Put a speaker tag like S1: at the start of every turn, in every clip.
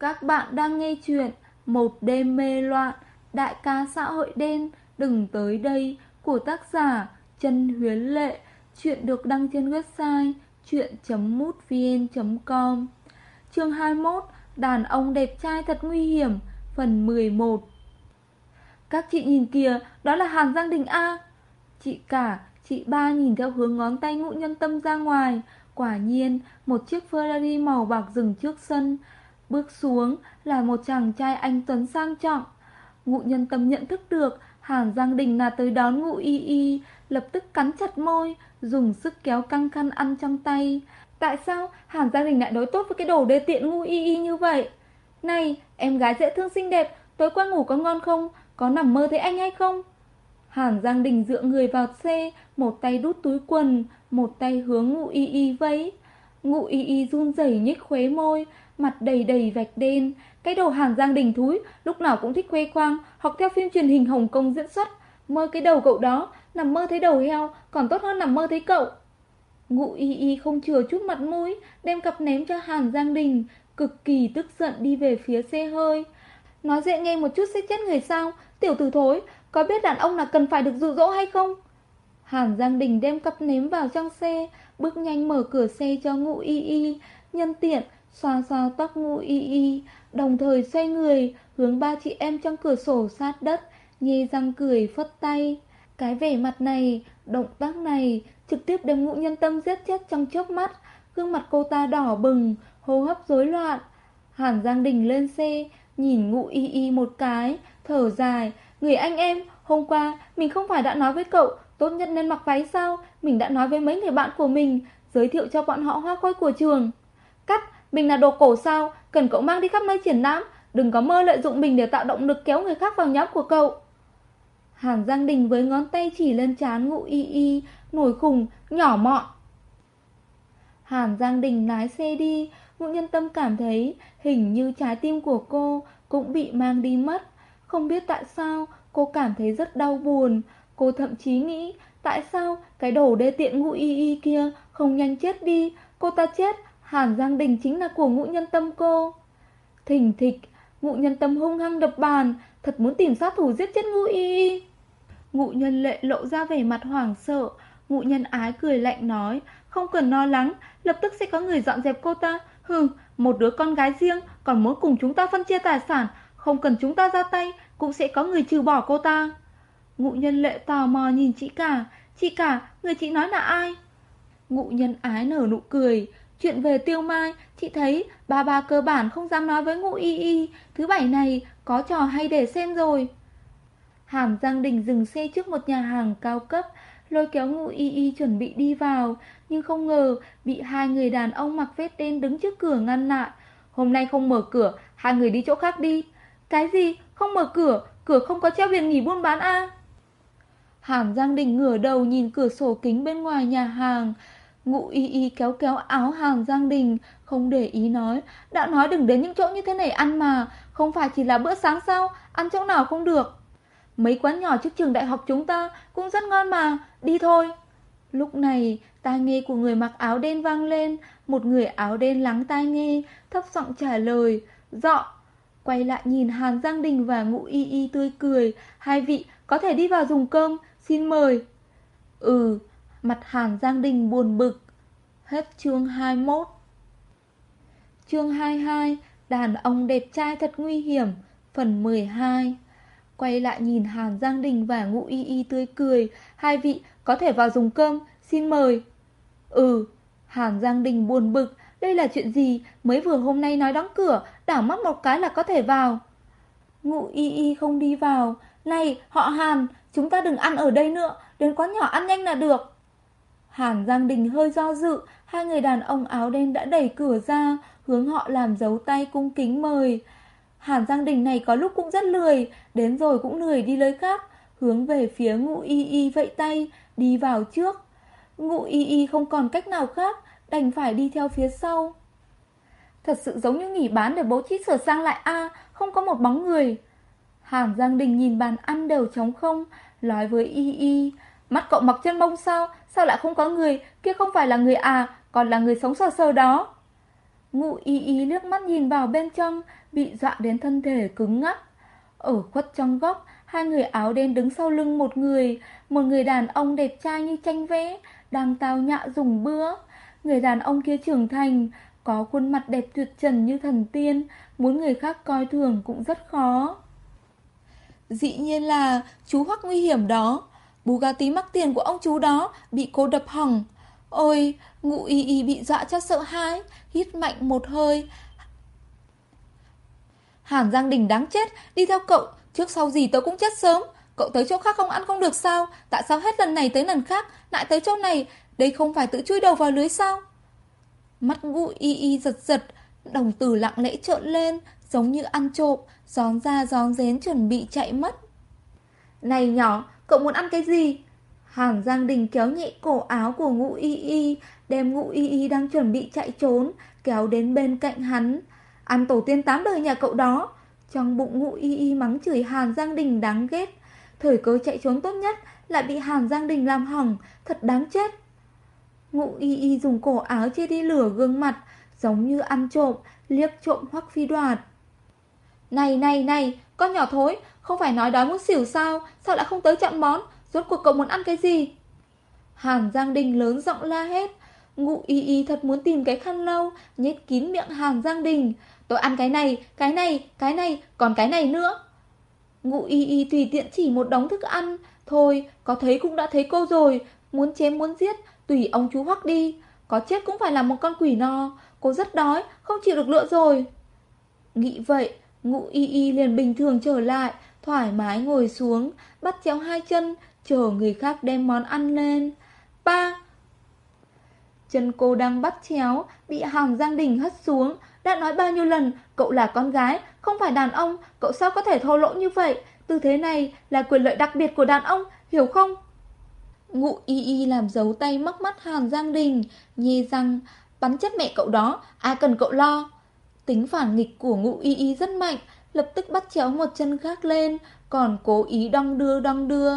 S1: Các bạn đang nghe chuyện Một đêm mê loạn Đại ca xã hội đen Đừng tới đây của tác giả Chân Huyến Lệ Chuyện được đăng trên website chuyện.mútvn.com Chương 21 Đàn ông đẹp trai thật nguy hiểm Phần 11 Các chị nhìn kìa Đó là Hàn Giang Đình A. Chị cả, chị ba nhìn theo hướng ngón tay ngũ nhân tâm ra ngoài. Quả nhiên Một chiếc Ferrari màu bạc dừng trước sân Bước xuống là một chàng trai anh Tuấn sang trọng. Ngụ nhân tâm nhận thức được, Hàn Giang Đình là tới đón ngụ y y, Lập tức cắn chặt môi, Dùng sức kéo căng khăn ăn trong tay. Tại sao Hàn Giang Đình lại đối tốt với cái đồ đê tiện ngụ y y như vậy? Này, em gái dễ thương xinh đẹp, Tối qua ngủ có ngon không? Có nằm mơ thấy anh hay không? Hàn Giang Đình dựa người vào xe, Một tay đút túi quần, Một tay hướng ngụ y y vẫy. Ngụ y y run rẩy nhếch khóe môi mặt đầy đầy vạch đen. Cái đầu Hàn Giang Đình thúi, lúc nào cũng thích khoe khoang, học theo phim truyền hình Hồng Kông diễn xuất. Mơ cái đầu cậu đó, nằm mơ thấy đầu heo, còn tốt hơn nằm mơ thấy cậu. Ngụ y y không chừa chút mặt mũi, đem cặp ném cho Hàn Giang Đình, cực kỳ tức giận đi về phía xe hơi. Nói dễ nghe một chút sẽ chết người sao, tiểu tử thối, có biết đàn ông là cần phải được dụ dỗ hay không? Hàn Giang Đình đem cặp ném vào trong xe, bước nhanh mở cửa xe cho ngụ y y, nhân tiện xoa xoa tóc ngũ y y, đồng thời xoay người, hướng ba chị em trong cửa sổ sát đất, nhê răng cười phất tay. Cái vẻ mặt này, động tác này, trực tiếp đem ngũ nhân tâm giết chết trong chớp mắt, gương mặt cô ta đỏ bừng, hô hấp rối loạn. Hàn Giang Đình lên xe, nhìn ngụ y y một cái, thở dài, người anh em, hôm qua mình không phải đã nói với cậu, tốt nhất nên mặc váy sao, mình đã nói với mấy người bạn của mình, giới thiệu cho bọn họ hoa khôi của trường. Cắt, mình là đồ cổ sao? Cần cậu mang đi khắp nơi triển lãm. Đừng có mơ lợi dụng mình để tạo động lực kéo người khác vào nhóm của cậu. Hàn Giang Đình với ngón tay chỉ lên trán ngụ y y Nổi khùng, nhỏ mọn. Hàn Giang Đình lái xe đi. Ngụ nhân tâm cảm thấy Hình như trái tim của cô Cũng bị mang đi mất. Không biết tại sao cô cảm thấy rất đau buồn. Cô thậm chí nghĩ Tại sao cái đồ đê tiện ngụ y y kia Không nhanh chết đi Cô ta chết Hàn Giang Đình chính là của ngũ nhân tâm cô. Thình thịch, ngũ nhân tâm hung hăng đập bàn, thật muốn tìm sát thủ giết chết ngũ y. Ngũ nhân lệ lộ ra vẻ mặt hoảng sợ, ngũ nhân ái cười lạnh nói, không cần lo lắng, lập tức sẽ có người dọn dẹp cô ta. Hừ, một đứa con gái riêng còn muốn cùng chúng ta phân chia tài sản, không cần chúng ta ra tay, cũng sẽ có người trừ bỏ cô ta. Ngụ nhân lệ tò mò nhìn chị cả, chị cả, người chị nói là ai? Ngụ nhân ái nở nụ cười, Chuyện về tiêu mai, chị thấy bà bà cơ bản không dám nói với ngụ y y, thứ bảy này có trò hay để xem rồi. Hàm Giang Đình dừng xe trước một nhà hàng cao cấp, lôi kéo ngụ y y chuẩn bị đi vào, nhưng không ngờ bị hai người đàn ông mặc vest đen đứng trước cửa ngăn lại. Hôm nay không mở cửa, hai người đi chỗ khác đi. Cái gì? Không mở cửa, cửa không có treo biển nghỉ buôn bán a à? Hàn Giang Đình ngửa đầu nhìn cửa sổ kính bên ngoài nhà hàng, Ngụ y y kéo kéo áo Hàn Giang Đình Không để ý nói Đã nói đừng đến những chỗ như thế này ăn mà Không phải chỉ là bữa sáng sao Ăn chỗ nào không được. Mấy quán nhỏ trước trường đại học chúng ta Cũng rất ngon mà Đi thôi. Lúc này tai nghe của người mặc áo đen vang lên Một người áo đen lắng tai nghe Thấp giọng trả lời Dọ Quay lại nhìn Hàn Giang Đình và Ngụ Y Y tươi cười Hai vị có thể đi vào dùng cơm. Xin mời. Ừ Mặt Hàn Giang Đình buồn bực. Hết chương 21 Chương 22 Đàn ông đẹp trai thật nguy hiểm. Phần 12 Quay lại nhìn Hàn Giang Đình và Ngụ Y Y tươi cười. Hai vị có thể vào dùng cơm. Xin mời. Ừ Hàn Giang Đình buồn bực. Đây là chuyện gì? Mới vừa hôm nay nói đóng cửa. Đảo mắt một cái là có thể vào. Ngụ Y Y không đi vào. Này họ Hàn Chúng ta đừng ăn ở đây nữa Đến quán nhỏ ăn nhanh là được Hàn Giang Đình hơi do dự, hai người đàn ông áo đen đã đẩy cửa ra, hướng họ làm dấu tay cung kính mời. Hàn Giang Đình này có lúc cũng rất lười, đến rồi cũng lười đi nơi khác, hướng về phía ngụ y y vẫy tay, đi vào trước. Ngụ y y không còn cách nào khác, đành phải đi theo phía sau. Thật sự giống như nghỉ bán để bố trí sửa sang lại a không có một bóng người. Hàn Giang Đình nhìn bàn ăn đều trống không, nói với y y, mắt cậu mặc chân bông sao, Sao lại không có người Kia không phải là người à Còn là người sống sờ sờ đó Ngụ y y liếc mắt nhìn vào bên trong, bị dọa đến thân thể cứng ngắc. Ở khuất trong góc, hai người áo đen đứng sau lưng một người, một người đàn ông đẹp trai như tranh vẽ, đang tao nhã dùng bữa. Người đàn ông kia trưởng thành, có khuôn mặt đẹp tuyệt trần như thần tiên, muốn người khác coi thường cũng rất khó. Dĩ nhiên là chú Hoắc nguy hiểm đó, Bugatti mắc tiền của ông chú đó bị cô đập hỏng. Ôi, ngụ y y bị dọa cho sợ hãi, hít mạnh một hơi. Hàn Giang Đình đáng chết, đi theo cậu, trước sau gì tớ cũng chết sớm. Cậu tới chỗ khác không ăn không được sao? Tại sao hết lần này tới lần khác, lại tới chỗ này? Đây không phải tự chui đầu vào lưới sao? Mắt ngụ y y giật giật, đồng tử lặng lẽ trợn lên, giống như ăn trộm, gión ra gión rén chuẩn bị chạy mất. Này nhỏ, cậu muốn ăn cái gì? Hàn Giang Đình kéo nhẹ cổ áo của ngũ y y, đem ngũ y y đang chuẩn bị chạy trốn, kéo đến bên cạnh hắn. Ăn tổ tiên tám đời nhà cậu đó. Trong bụng ngũ y y mắng chửi Hàn Giang Đình đáng ghét. Thời cơ chạy trốn tốt nhất lại bị Hàn Giang Đình làm hỏng, thật đáng chết. Ngụ y y dùng cổ áo che đi lửa gương mặt, giống như ăn trộm, liếc trộm hoắc phi đoạt. Này này này, con nhỏ thối, không phải nói đói muốn xỉu sao, sao lại không tới chọn món, rốt cuộc cậu muốn ăn cái gì? Hàn Giang Đình lớn giọng la hết, ngụ y y thật muốn tìm cái khăn lau, nhét kín miệng Hàn Giang Đình. Tôi ăn cái này, cái này, cái này, còn cái này nữa. Ngụ y y tùy tiện chỉ một đống thức ăn, thôi, có thấy cũng đã thấy cô rồi, muốn chém muốn giết, tùy ông chú Hoắc đi, có chết cũng phải là một con quỷ no, cô rất đói, không chịu được lựa rồi. Nghĩ vậy, ngụ y y liền bình thường trở lại, thoải mái ngồi xuống, bắt chéo hai chân, chờ người khác đem món ăn lên. Ba! Chân cô đang bắt chéo, bị hàng Giang Đình hất xuống. Đã nói bao nhiêu lần, cậu là con gái, không phải đàn ông, cậu sao có thể thô lỗ như vậy? Tư thế này là quyền lợi đặc biệt của đàn ông, hiểu không? Ngụ y y làm dấu tay mắc mắt Hàn Giang Đình, nhê răng, bắn chết mẹ cậu đó, ai cần cậu lo. Tính phản nghịch của ngụ y y rất mạnh, lập tức bắt chéo một chân khác lên, còn cố ý đong đưa đong đưa.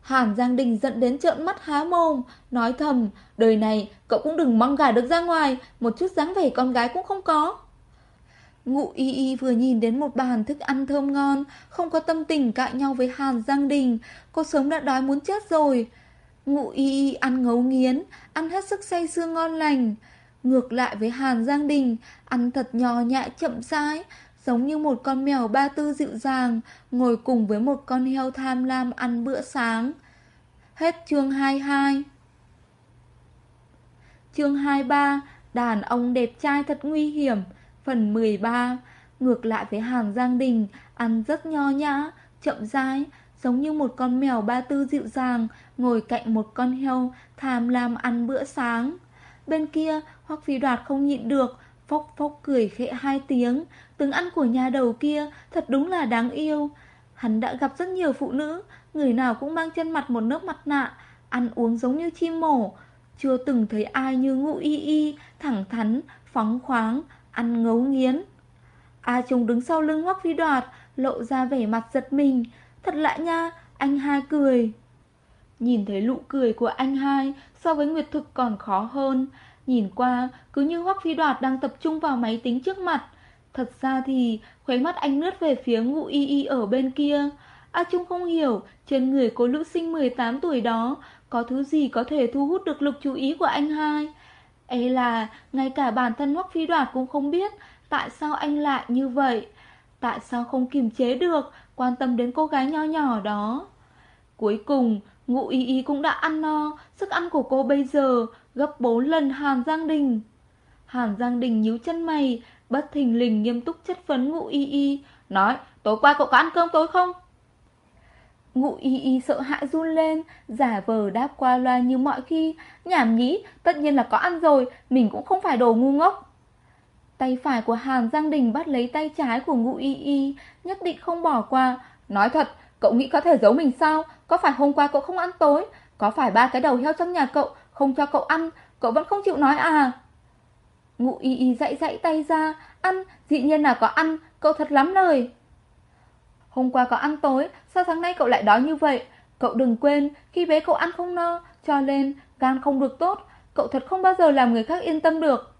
S1: Hàn Giang Đình giận đến trợn mắt há mồm, nói thầm, đời này cậu cũng đừng mong gà được ra ngoài, một chút dáng vẻ con gái cũng không có. Ngụ y y vừa nhìn đến một bàn thức ăn thơm ngon, không có tâm tình cãi nhau với Hàn Giang Đình, cô sớm đã đói muốn chết rồi. Ngụ y y ăn ngấu nghiến, ăn hết sức say sưa ngon lành. Ngược lại với Hàn Giang Đình, ăn thật nhỏ nhẹ chậm rãi, giống như một con mèo ba tư dịu dàng, ngồi cùng với một con heo tham lam ăn bữa sáng. Hết chương 22 Chương 23 Đàn ông đẹp trai thật nguy hiểm. Phần 13 Ngược lại với Hàn Giang Đình Ăn rất nho nhã, chậm rãi Giống như một con mèo ba tư dịu dàng Ngồi cạnh một con heo Tham lam ăn bữa sáng. Bên kia Hoắc Phi Đoạt không nhịn được Phốc phốc cười khẽ hai tiếng. Từng ăn của nhà đầu kia Thật đúng là đáng yêu. Hắn đã gặp rất nhiều phụ nữ Người nào cũng mang trên mặt một lớp mặt nạ Ăn uống giống như chim mổ. Chưa từng thấy ai như Ngụ y y Thẳng thắn, phóng khoáng Ăn ngấu nghiến. A Trung đứng sau lưng Hoắc Phi Đoạt Lộ ra vẻ mặt giật mình. Thật lạ nha, anh hai cười. Nhìn thấy nụ cười của anh hai So với Nguyệt Thực còn khó hơn Nhìn qua cứ như Hoắc Phi Đoạt đang tập trung vào máy tính trước mặt Thật ra thì khóe mắt anh lướt về phía ngụ y y ở bên kia A Trung không hiểu trên người cô nữ sinh 18 tuổi đó có thứ gì có thể thu hút được lực chú ý của anh hai. Ấy là ngay cả bản thân Hoắc Phi Đoạt cũng không biết tại sao anh lại như vậy. Tại sao không kiềm chế được quan tâm đến cô gái nho nhỏ đó. Cuối cùng, ngụ y y cũng đã ăn no, sức ăn của cô bây giờ gấp 4 lần Hàn Giang Đình. Hàn Giang Đình nhíu chân mày, bất thình lình nghiêm túc chất vấn ngụ y y, nói tối qua cậu có ăn cơm tối không? Ngụ y y sợ hãi run lên, giả vờ đáp qua loa như mọi khi, nhảm nhí, tất nhiên là có ăn rồi, mình cũng không phải đồ ngu ngốc. Tay phải của Hàn Giang Đình bắt lấy tay trái của ngụ y y, nhất định không bỏ qua. Nói thật, cậu nghĩ có thể giấu mình sao? Có phải hôm qua cậu không ăn tối? Có phải ba cái đầu heo trong nhà cậu không cho cậu ăn, cậu vẫn không chịu nói à? Ngụ y y dãy dãy tay ra, ăn, dĩ nhiên là có ăn, cậu thật lắm lời. Hôm qua có ăn tối, sao sáng nay cậu lại đói như vậy? Cậu đừng quên, khi bé cậu ăn không no, cho nên gan không được tốt, cậu thật không bao giờ làm người khác yên tâm được.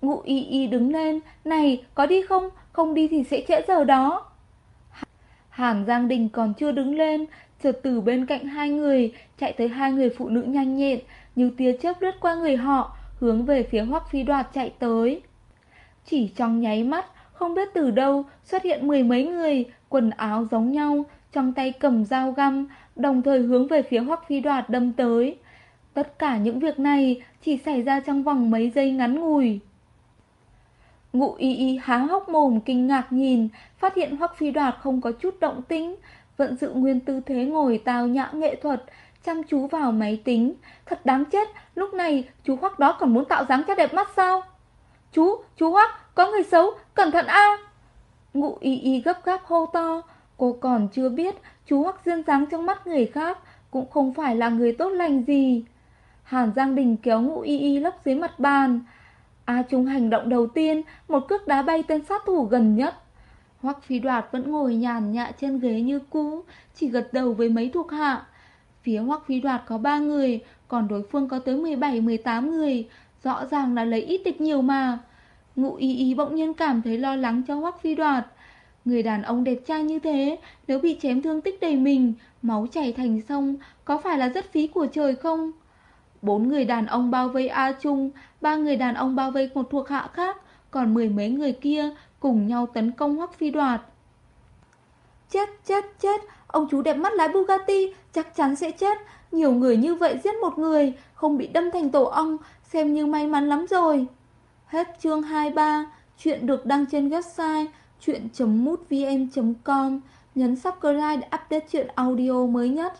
S1: Ngụ y y đứng lên, này, có đi không? Không đi thì sẽ trễ giờ đó. Hàn Giang Đình còn chưa đứng lên, chợt từ bên cạnh hai người, chạy tới hai người phụ nữ nhanh nhẹn, như tia chớp lướt qua người họ, hướng về phía Hoắc Phi Đoạt chạy tới. Chỉ trong nháy mắt, không biết từ đâu xuất hiện mười mấy người, quần áo giống nhau, trong tay cầm dao găm, đồng thời hướng về phía Hoắc Phi Đoạt đâm tới. Tất cả những việc này chỉ xảy ra trong vòng mấy giây ngắn ngủi. Ngụ y y há hốc mồm kinh ngạc nhìn, phát hiện Hoắc Phi Đoạt không có chút động tĩnh, vẫn giữ nguyên tư thế ngồi tào nhã nghệ thuật, chăm chú vào máy tính. Thật đáng chết, lúc này chú Hoắc đó còn muốn tạo dáng cho đẹp mắt sao? Chú, chú Hoắc, có người xấu, cẩn thận a. Ngụ y y gấp gáp hô to, cô còn chưa biết chú Hoắc duyên dáng trong mắt người khác cũng không phải là người tốt lành gì. Hàn Giang Đình kéo ngụ y y lấp dưới mặt bàn. A Trung hành động đầu tiên, một cước đá bay tên sát thủ gần nhất. Hoắc Phi Đoạt vẫn ngồi nhàn nhã trên ghế như cũ, chỉ gật đầu với mấy thuộc hạ. Phía Hoắc Phi Đoạt có ba người, còn đối phương có tới 17-18 người, rõ ràng là lấy ít địch nhiều mà. Ngụ y y bỗng nhiên cảm thấy lo lắng cho Hoắc Phi Đoạt. Người đàn ông đẹp trai như thế, nếu bị chém thương tích đầy mình, máu chảy thành sông, có phải là rất phí của trời không? Bốn người đàn ông bao vây A Trung, ba người đàn ông bao vây một thuộc hạ khác, còn mười mấy người kia cùng nhau tấn công Hoắc Phi Đoạt. Chết, chết, chết, ông chú đẹp mắt lái Bugatti, chắc chắn sẽ chết. Nhiều người như vậy giết một người, không bị đâm thành tổ ong, xem như may mắn lắm rồi. Hết chương 23, chuyện được đăng trên website chuyện.mútvn.com, nhấn subscribe để update chuyện audio mới nhất.